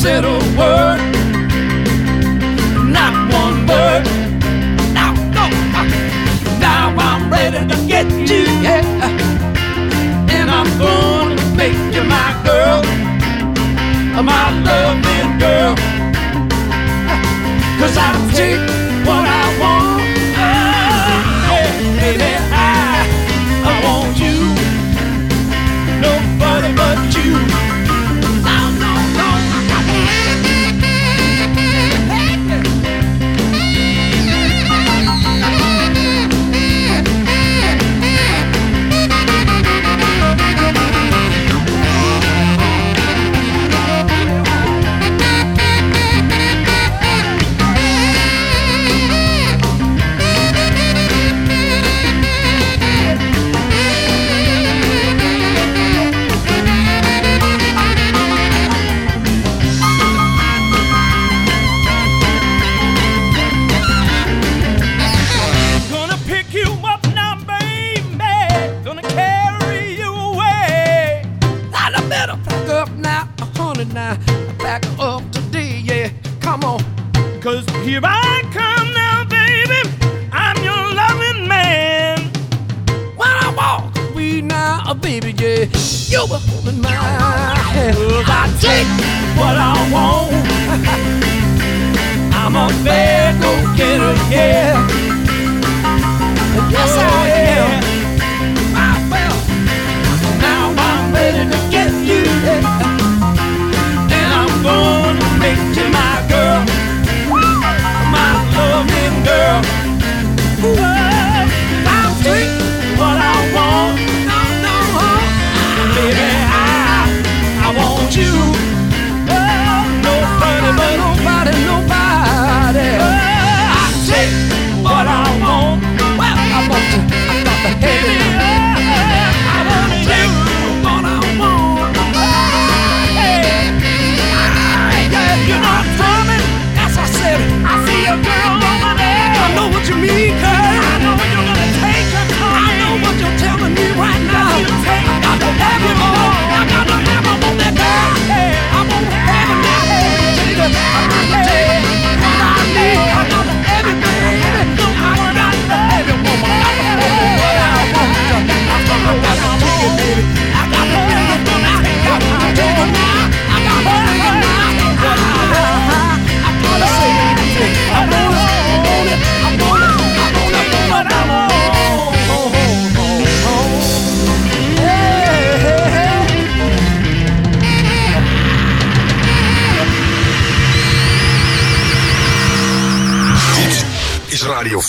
cero.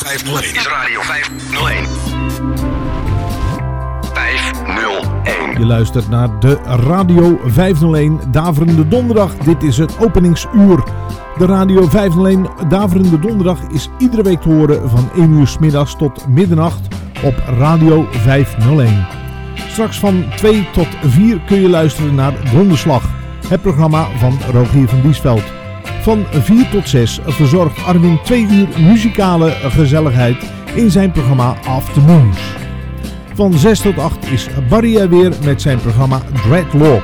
501 is Radio 501. 501. Je luistert naar de Radio 501 Daverende Donderdag. Dit is het openingsuur. De Radio 501 Daverende Donderdag is iedere week te horen van 1 uur s middags tot middernacht op Radio 501. Straks van 2 tot 4 kun je luisteren naar Donderslag, het programma van Rogier van Biesveld. Van 4 tot 6 verzorgt Armin 2 uur muzikale gezelligheid in zijn programma Afternoons. Van 6 tot 8 is Barrier weer met zijn programma Dreadlock.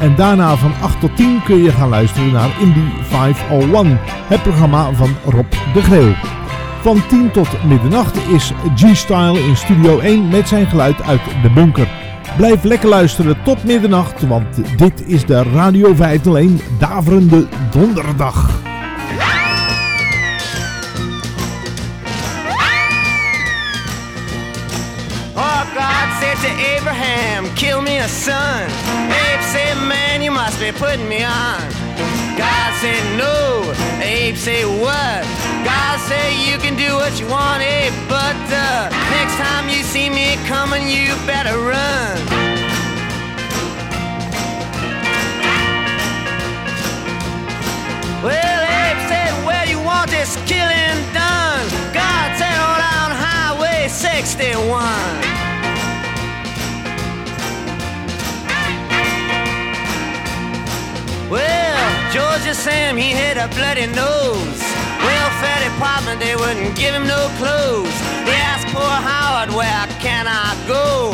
En daarna van 8 tot 10 kun je gaan luisteren naar Indie 501, het programma van Rob de Greel. Van 10 tot middernacht is G-Style in Studio 1 met zijn geluid uit de bunker. Blijf lekker luisteren tot middernacht, want dit is de Radio 501 Daverende Donderdag. Oh, God said to Abraham, kill me a son. Abe said, man, you must be putting me on. God said, no. Abe said, what? God said, you can do what you want, Abe, but uh, next time you see me coming, you better run. Well, Abe said, where you want this killing done? God said, on Highway 61. Sam, he had a bloody nose. Welfare department, they wouldn't give him no clothes. They asked poor Howard, where can I go?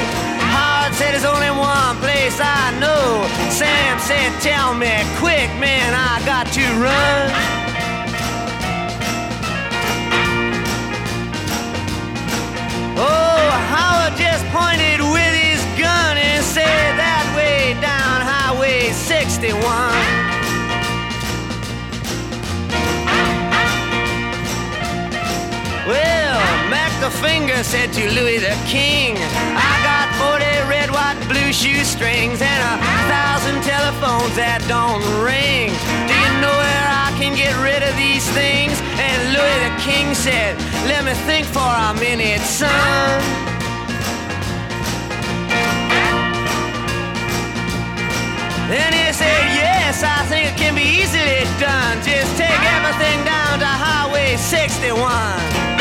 Howard said, there's only one place I know. Sam said, tell me quick, man, I got to run. Oh, Howard just pointed with his gun and said that way down Highway 61. The Finger said to Louis the King, I got 40 red, white, blue shoestrings and a thousand telephones that don't ring. Do you know where I can get rid of these things? And Louis the King said, Let me think for a minute, son. Then he said, Yes, I think it can be easily done. Just take everything down to Highway 61.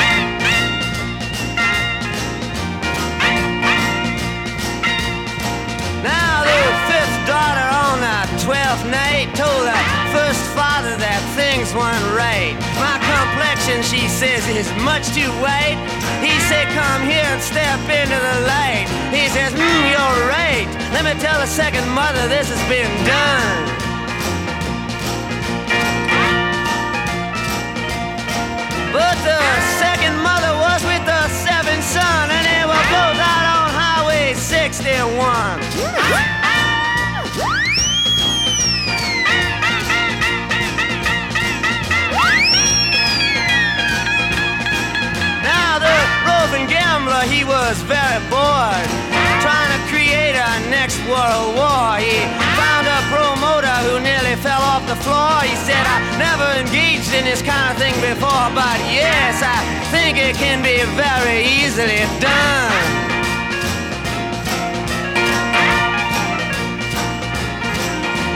Now the fifth daughter on the twelfth night told the first father that things weren't right. My complexion, she says, is much too white. He said, come here and step into the light. He says, mm, you're right. Let me tell the second mother this has been done. But the second mother was with the seventh son, Highway 61. Now the roving gambler, he was very bored, trying to create a next world war. He found a promoter who nearly fell off the floor. He said, I never engaged in this kind of thing before, but yes, I think it can be very easily done.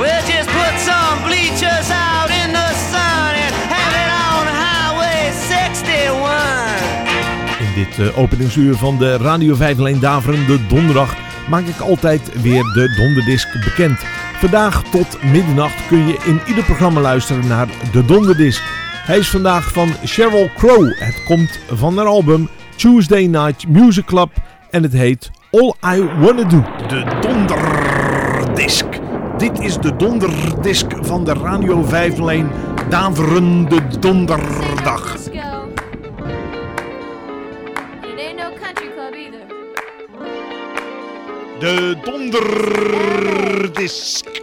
We'll just put some bleachers out in the sun and have it on Highway 61. In dit eh, openingsuur van de Radio 501 Daverende Donderdag maak ik altijd weer de donderdisc bekend. Vandaag tot middernacht kun je in ieder programma luisteren naar de donderdisc. Hij is vandaag van Sheryl Crow. Het komt van haar album Tuesday Night Music Club en het heet All I Wanna Do. De donderdisc. Dit is de donderdisc van de Radio 501 Daverende Donderdag. Let's go.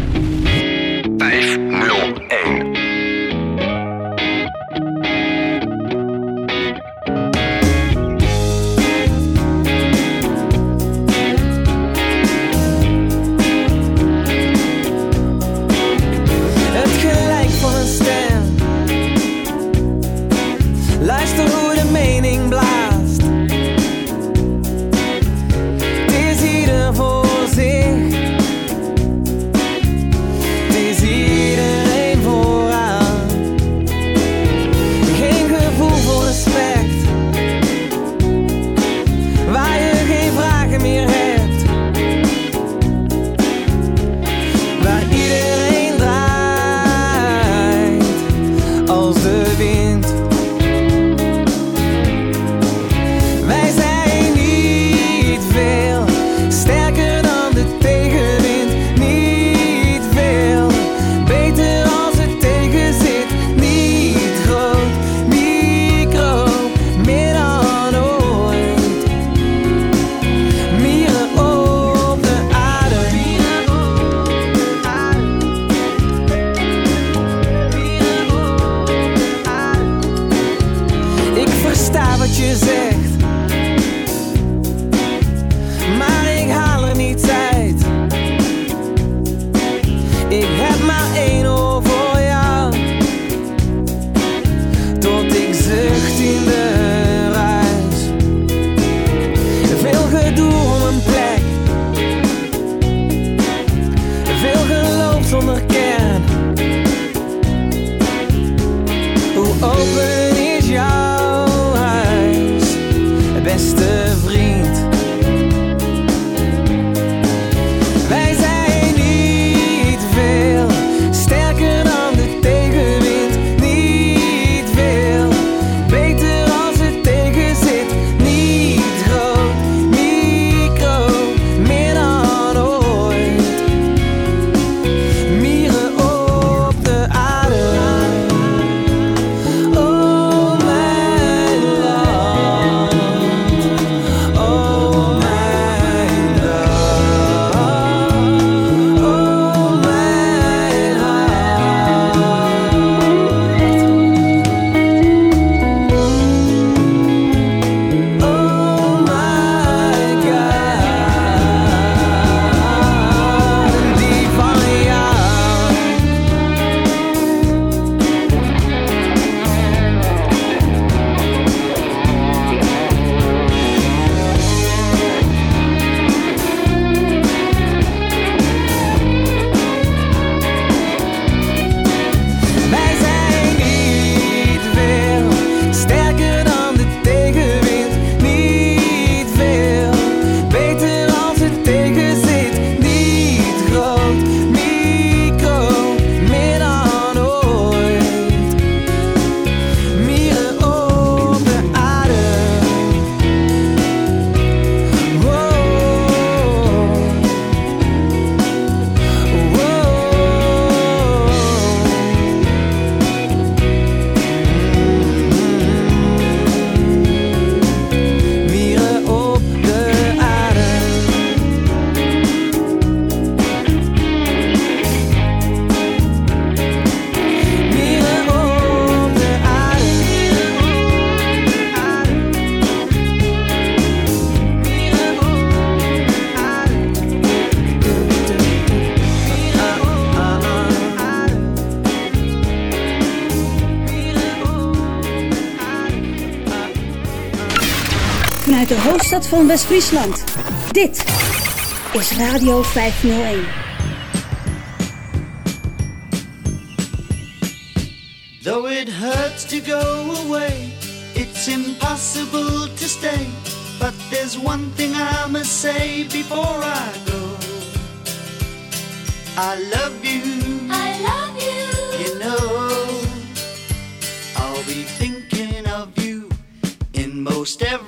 hoofdstad van West-Friesland. Dit is Radio 501. Though it hurts to go away, it's impossible to stay. But there's one thing I must say before I go. I love you. I love you. You know, I'll be thinking of you in most every.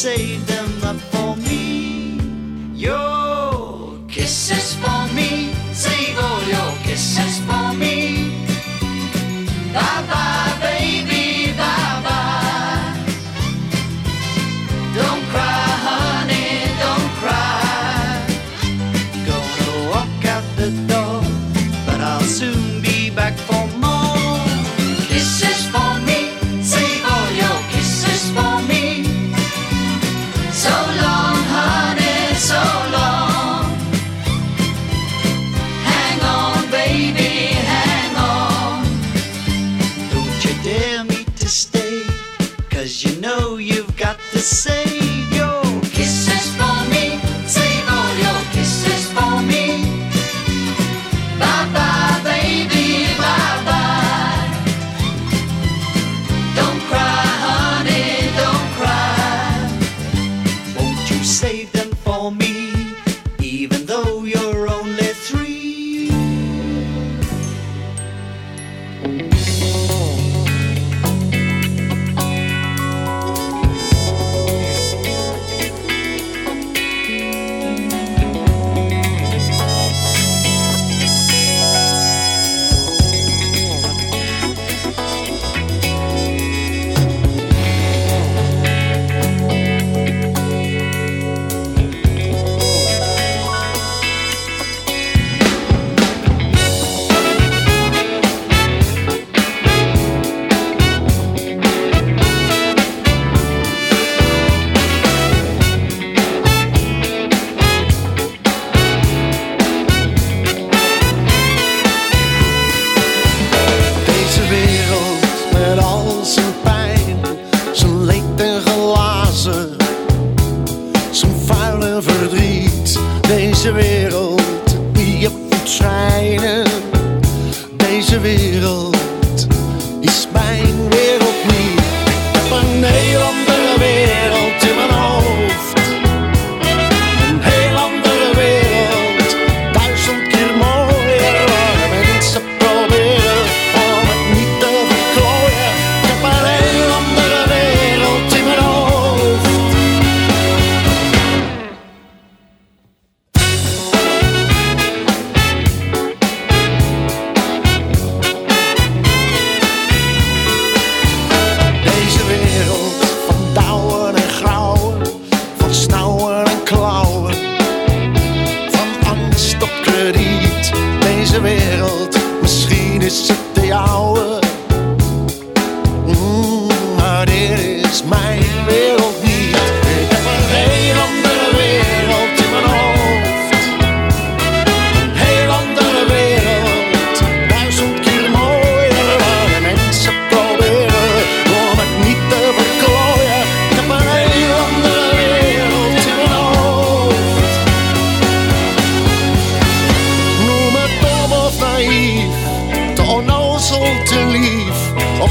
say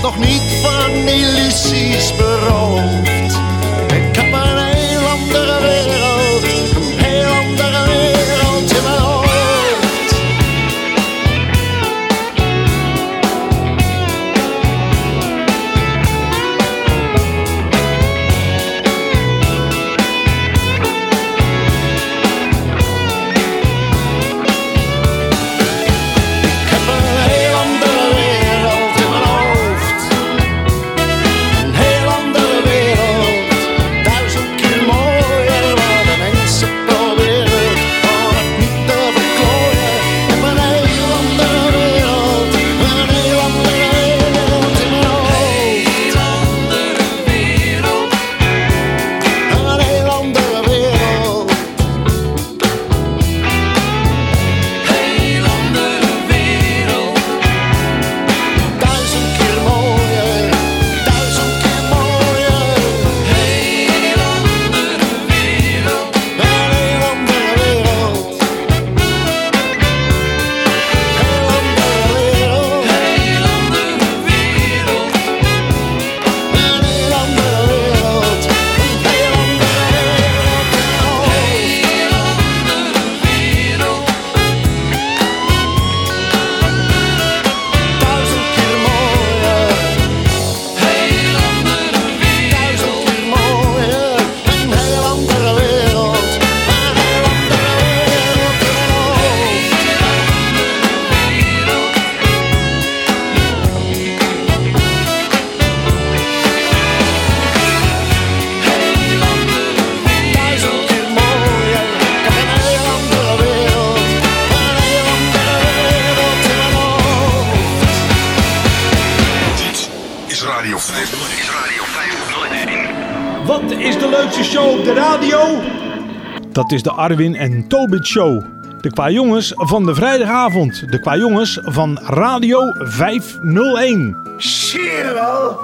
Nog niet van illusies beroofd. Is de leukste show op de radio? Dat is de Arwin en Tobit Show. De qua jongens van de vrijdagavond. De qua jongens van Radio 501. Zie je wel?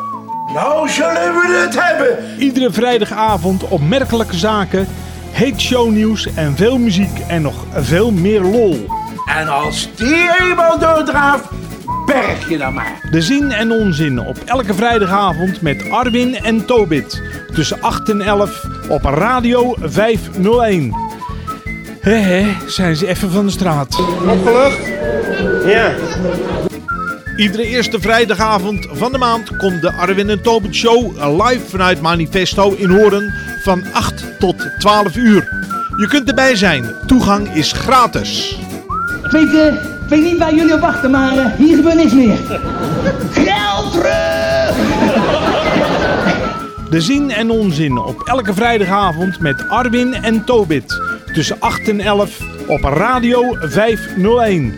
Nou zullen we het hebben. Iedere vrijdagavond opmerkelijke zaken, heet shownieuws en veel muziek en nog veel meer lol. En als die eenmaal doordraaft, berg je dan maar. De zin en onzin op elke vrijdagavond met Arwin en Tobit. Tussen 8 en 11 op Radio 501. Hé hé, zijn ze even van de straat. Opgelucht? Ja. Iedere eerste vrijdagavond van de maand komt de Arwin en Tobit Show live vanuit Manifesto in Hoorn van 8 tot 12 uur. Je kunt erbij zijn. Toegang is gratis. Eh, ik weet niet waar jullie op wachten, maar eh, hier gebeurt niks meer. Geld terug! De zin en onzin op elke vrijdagavond met Arwin en Tobit. Tussen 8 en 11 op Radio 501.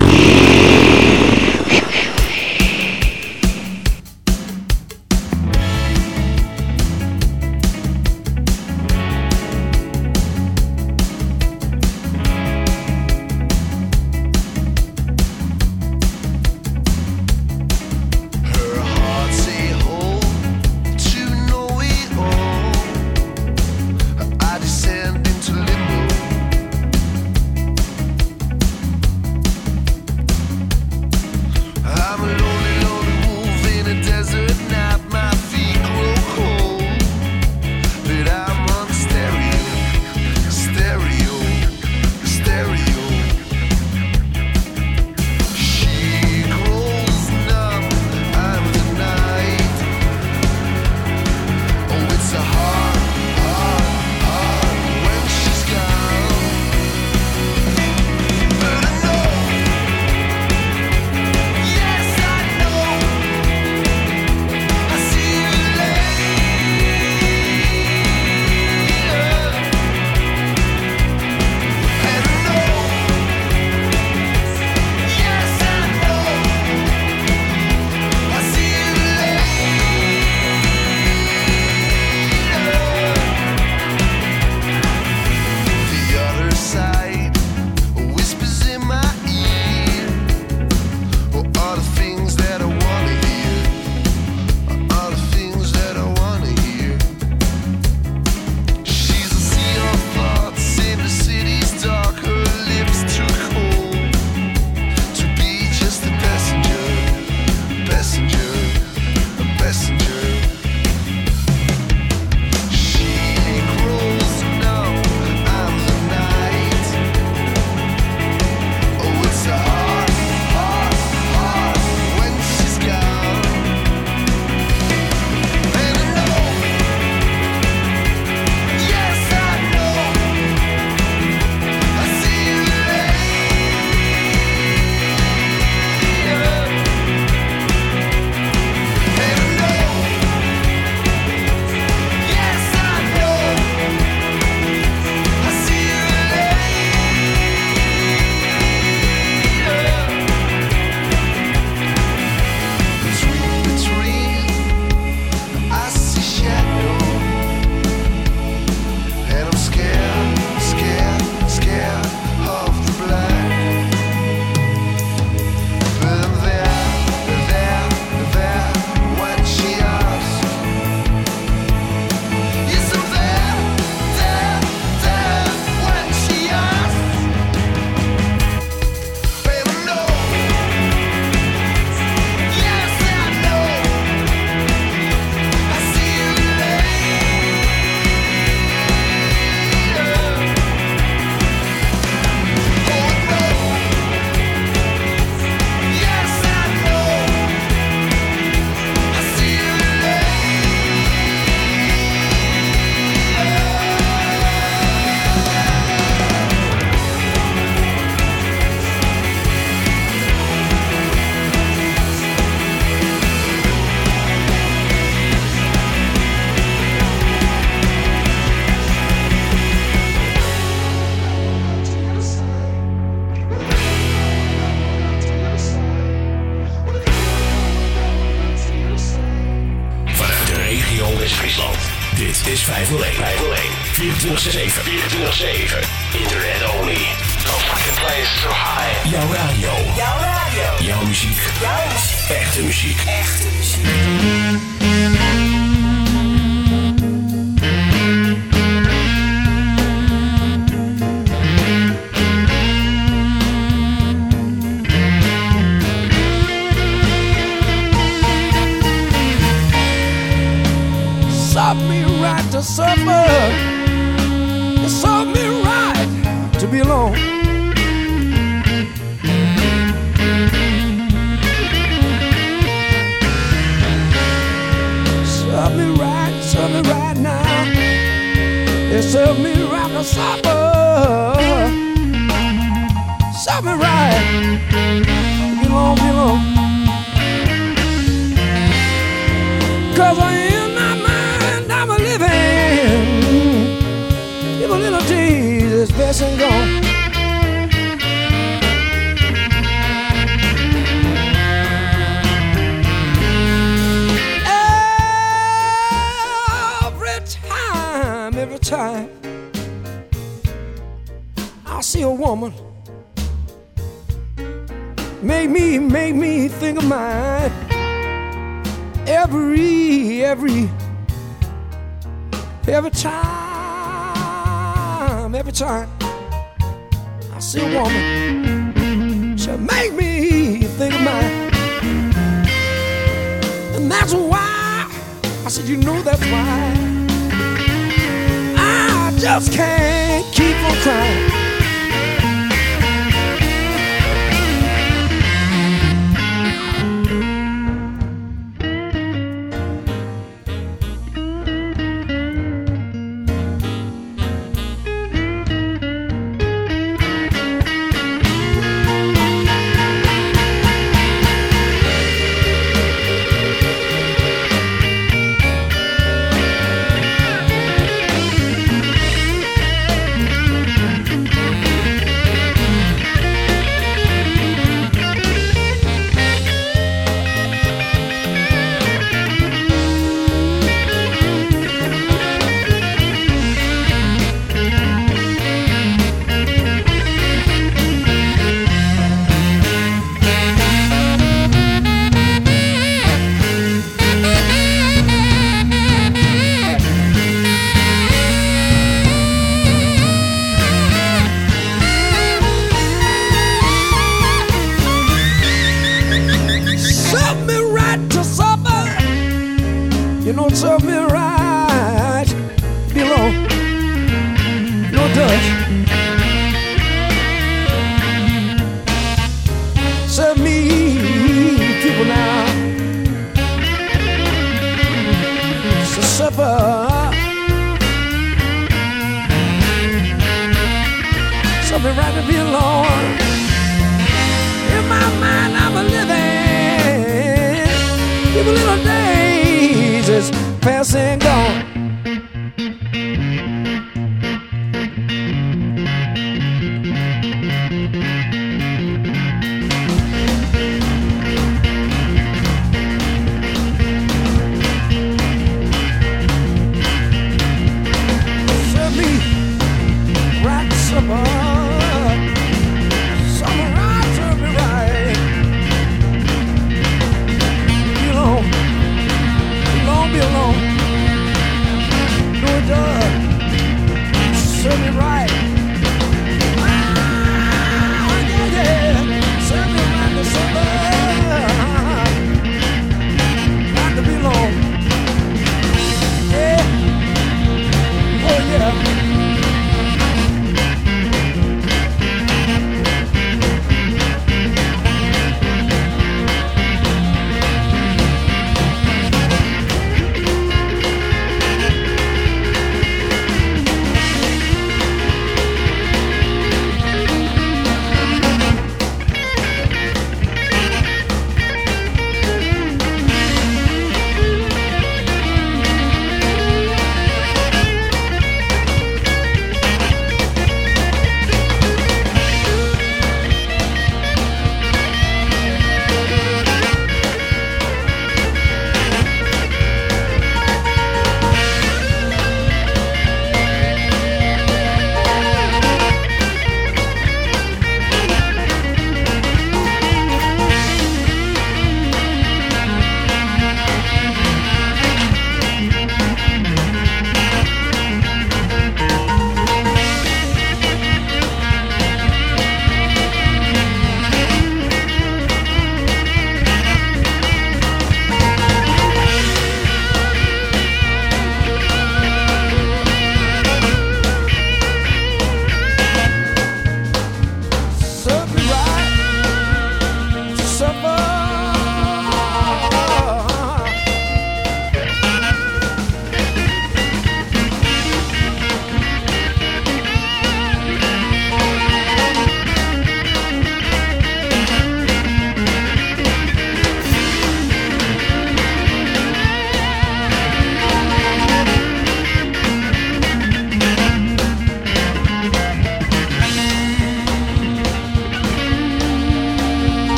Serve me right to suffer. It serve me right to be alone. Serve me right, serve me right now. It serve me right to suffer. Serve me right. Be alone, be alone. Woman Make me, make me think of mine every, every, every time, every time I see a woman, she make me think of mine. And that's why, I said, you know that's why I just can't keep on crying.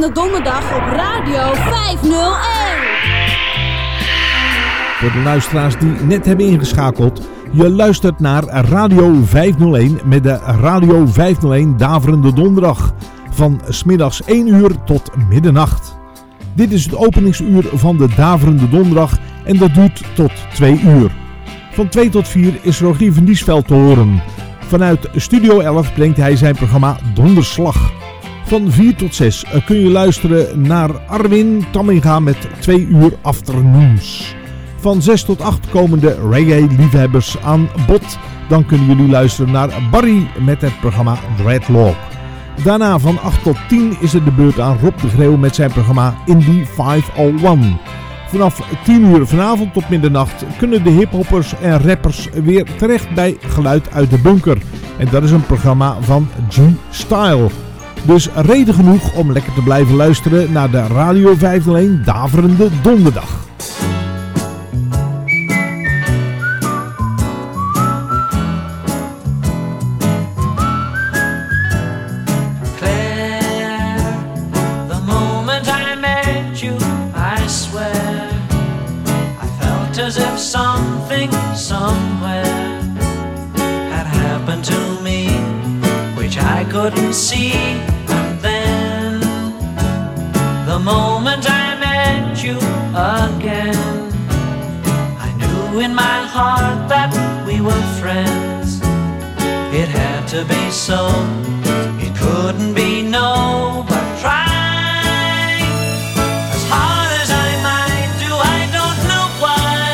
Daverende Donderdag op Radio 501. Voor de luisteraars die net hebben ingeschakeld. Je luistert naar Radio 501 met de Radio 501 Daverende Donderdag. Van smiddags 1 uur tot middernacht. Dit is het openingsuur van de Daverende Donderdag en dat duurt tot 2 uur. Van 2 tot 4 is Rogier van Diesveld te horen. Vanuit Studio 11 brengt hij zijn programma Donderslag. Van 4 tot 6 kun je luisteren naar Arwin Tamminga met 2 uur afternoons. Van 6 tot 8 komen de reggae-liefhebbers aan bod. Dan kunnen jullie luisteren naar Barry met het programma Dreadlock. Daarna van 8 tot 10 is het de beurt aan Rob de Greeuw met zijn programma Indie 501. Vanaf 10 uur vanavond tot middernacht kunnen de hiphoppers en rappers weer terecht bij Geluid uit de Bunker. En dat is een programma van G-Style. Dus reden genoeg om lekker te blijven luisteren naar de Radio 501 Daverende Donderdag. Claire, heart that we were friends. It had to be so. It couldn't be no, but try as hard as I might do. I don't know why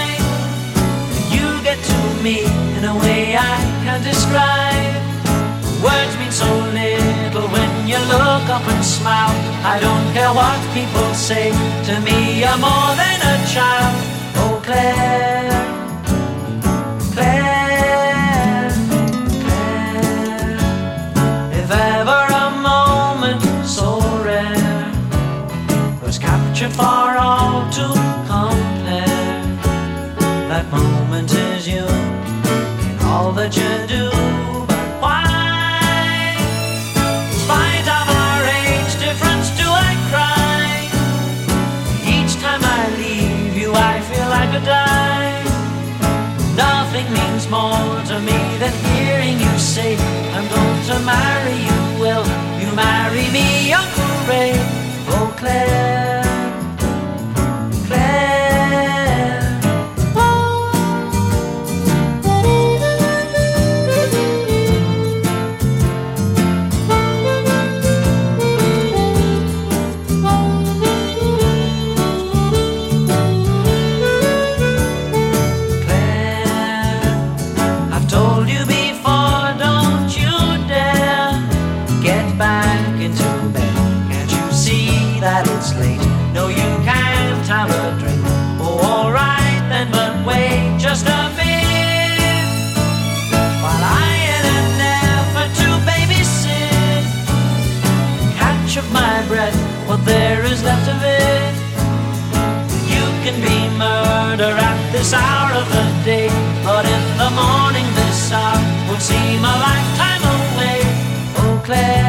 you get to me in a way I can't describe. Words mean so little when you look up and smile. I don't care what people say to me. You're more than a child. Oh, Claire, Claire, fair. What there is left of it. You can be murder at this hour of the day, but in the morning this hour will seem a lifetime away. Oh, Claire,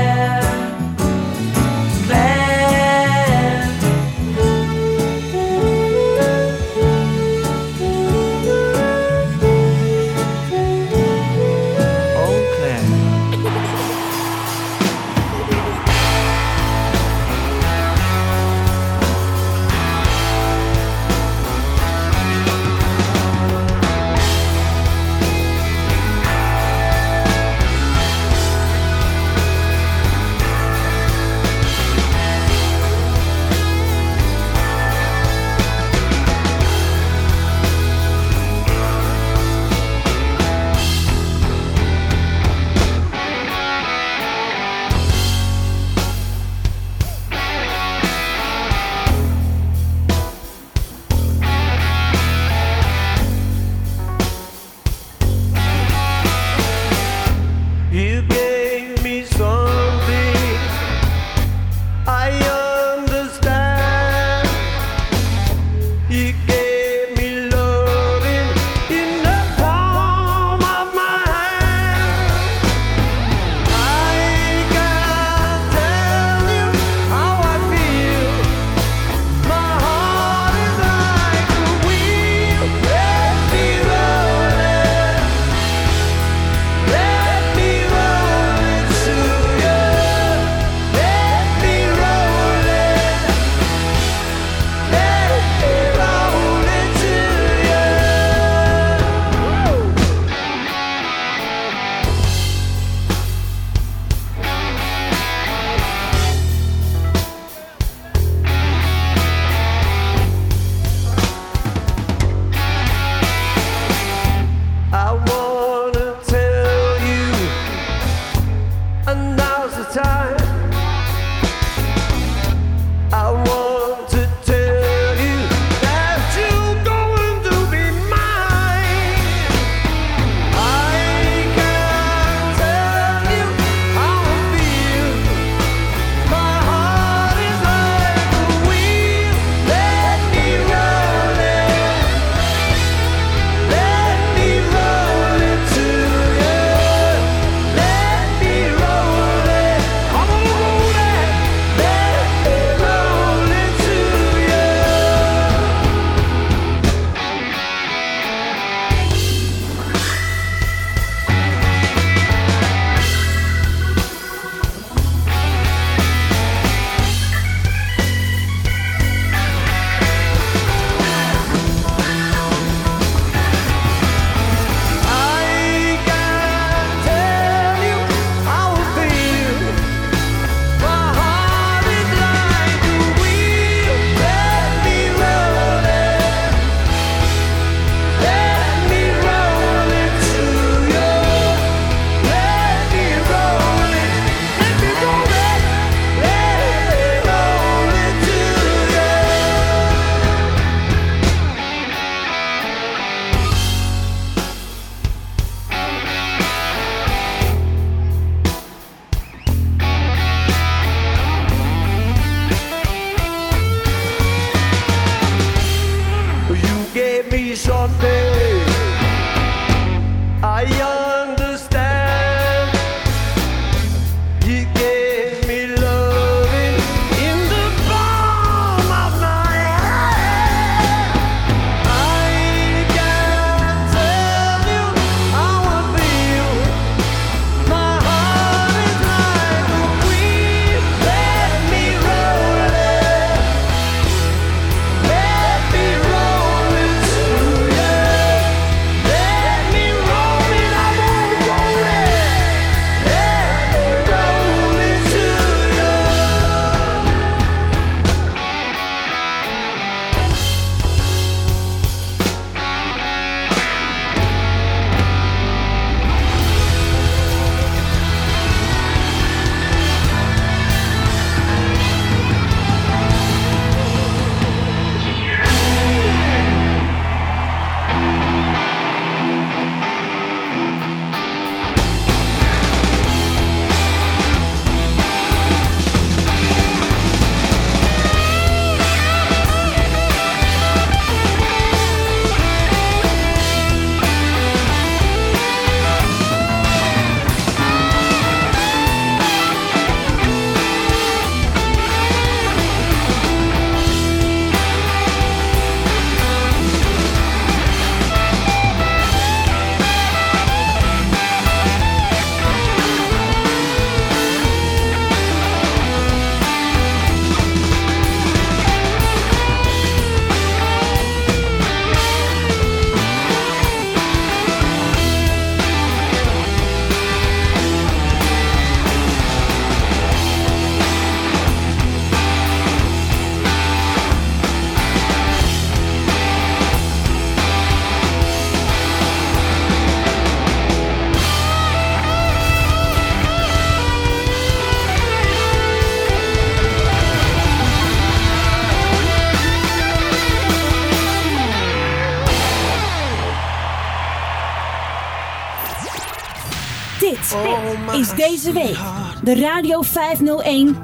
week. De Radio 501.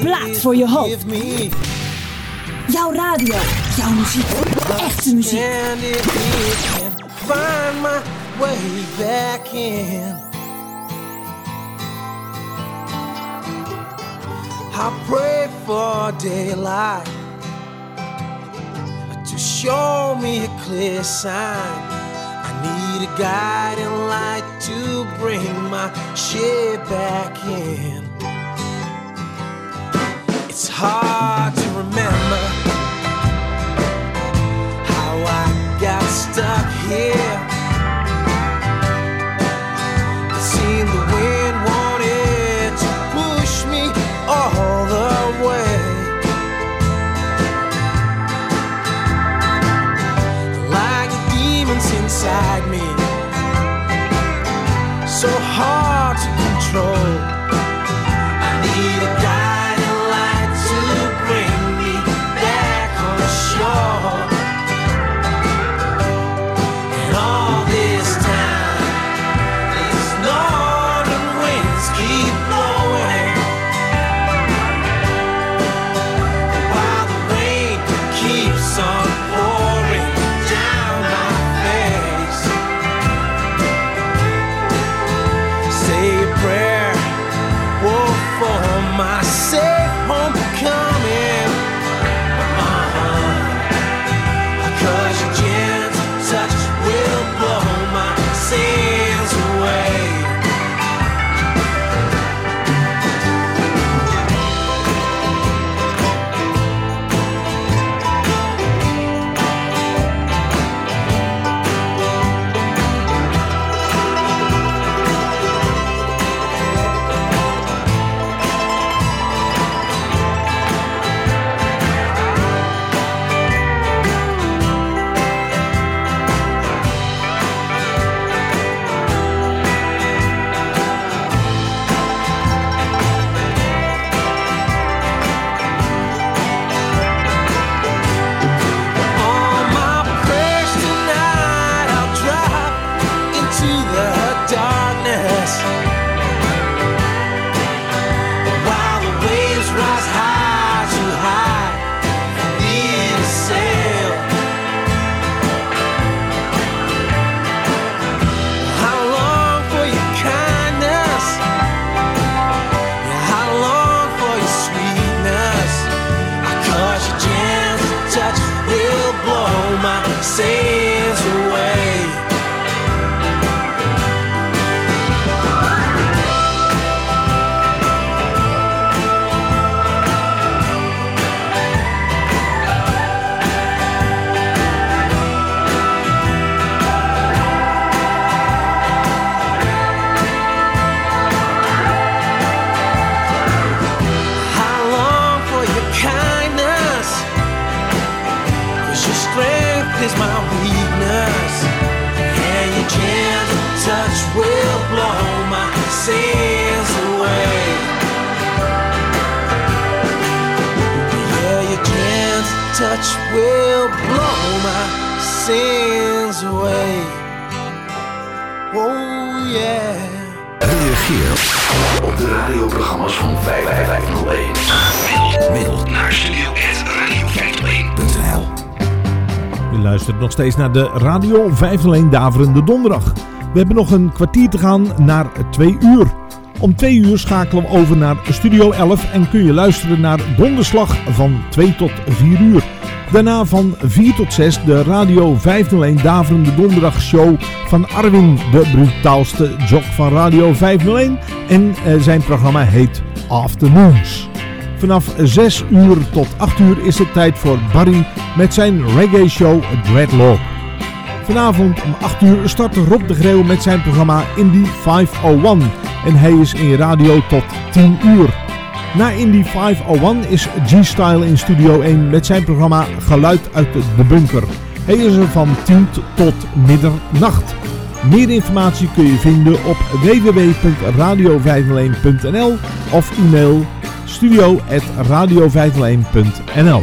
Plaat voor je hoop. Jouw radio. Jouw muziek. Echte muziek. Find my way back in. I pray for daylight to show me a clear sign. need a guiding light to bring my ship back in. It's hard to remember how I got stuck here. heart. Will blow my sins away. Oh yeah. Reageer op de radioprogramma's van 5501. Mail naar studio.radio501.nl U luistert nog steeds naar de Radio 501 Daverende Donderdag. We hebben nog een kwartier te gaan naar 2 uur. Om 2 uur schakelen we over naar Studio 11 en kun je luisteren naar Donderslag van 2 tot 4 uur. Daarna van 4 tot 6 de Radio 501 Daverende Donderdag show van Arwin, de brutaalste jock van Radio 501. En eh, zijn programma heet Afternoons. Vanaf 6 uur tot 8 uur is het tijd voor Barry met zijn reggae show Dreadlock. Vanavond om 8 uur start Rob de Greeuw met zijn programma Indie 501 en hij is in radio tot 10 uur. Na Indie 501 is G-Style in Studio 1 met zijn programma Geluid uit de bunker. Hij is er van 10 tot middernacht. Meer informatie kun je vinden op www.radio501.nl of e-mail studio.radio501.nl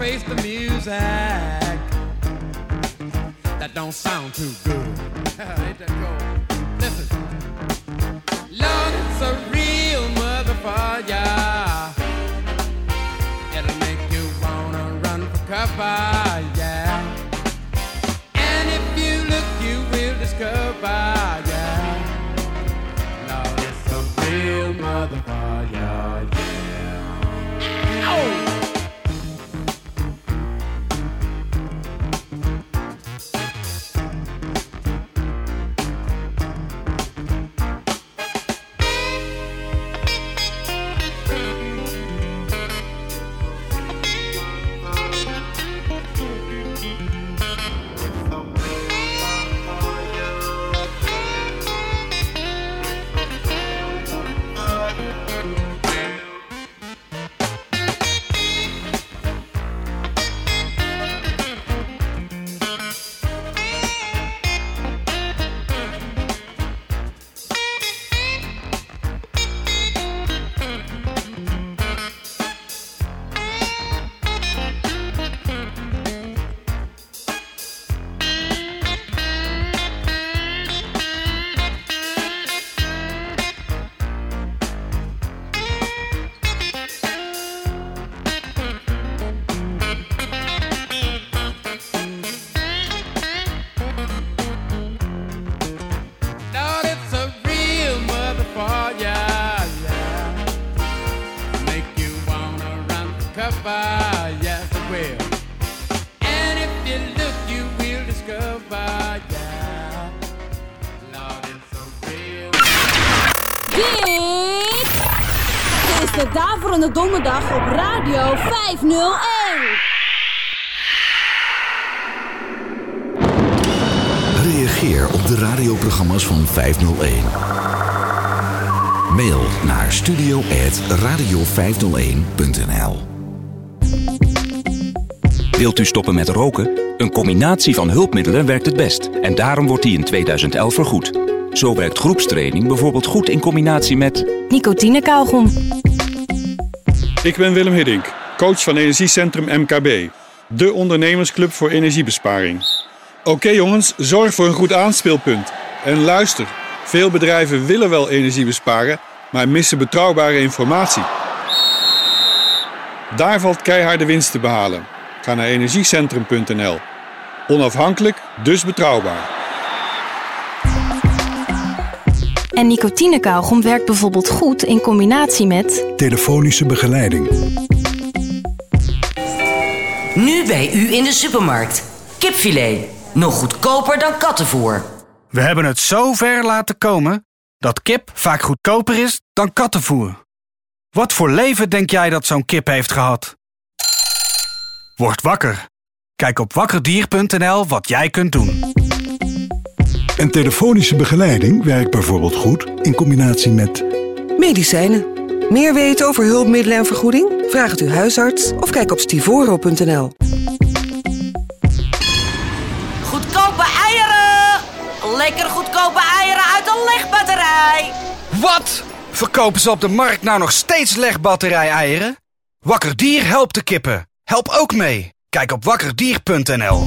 face the music that don't sound too good. Ain't that cold? Listen, Lord, it's a real motherfucker. It'll make you wanna run for cover, 501. Reageer op de radioprogramma's van 501. Mail naar studio.radio501.nl Wilt u stoppen met roken? Een combinatie van hulpmiddelen werkt het best en daarom wordt die in 2011 vergoed. Zo werkt groepstraining bijvoorbeeld goed in combinatie met Nicotinekauwgom. Ik ben Willem Hiddink, coach van Energiecentrum MKB. De ondernemersclub voor energiebesparing. Oké jongens, zorg voor een goed aanspeelpunt. En luister, veel bedrijven willen wel energie besparen, maar missen betrouwbare informatie. Daar valt keiharde winst te behalen. Ga naar energiecentrum.nl. Onafhankelijk, dus betrouwbaar. En nicotinekauwgom werkt bijvoorbeeld goed in combinatie met... Telefonische begeleiding. Nu bij u in de supermarkt. Kipfilet. Nog goedkoper dan kattenvoer. We hebben het zo ver laten komen dat kip vaak goedkoper is dan kattenvoer. Wat voor leven denk jij dat zo'n kip heeft gehad? Word wakker. Kijk op wakkerdier.nl wat jij kunt doen. En telefonische begeleiding werkt bijvoorbeeld goed in combinatie met Medicijnen. Meer weten over hulpmiddelen en vergoeding? Vraag het uw huisarts of kijk op stivoro.nl. Goedkope eieren! Lekker goedkope eieren uit een legbatterij! Wat? Verkopen ze op de markt nou nog steeds legbatterij-eieren? Wakker Dier helpt de kippen. Help ook mee. Kijk op wakkerdier.nl.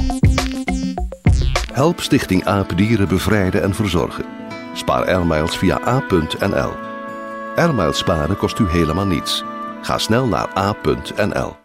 Help Stichting AAP dieren bevrijden en verzorgen. Spaar airmiles via a.nl. Airmiles sparen kost u helemaal niets. Ga snel naar a.nl.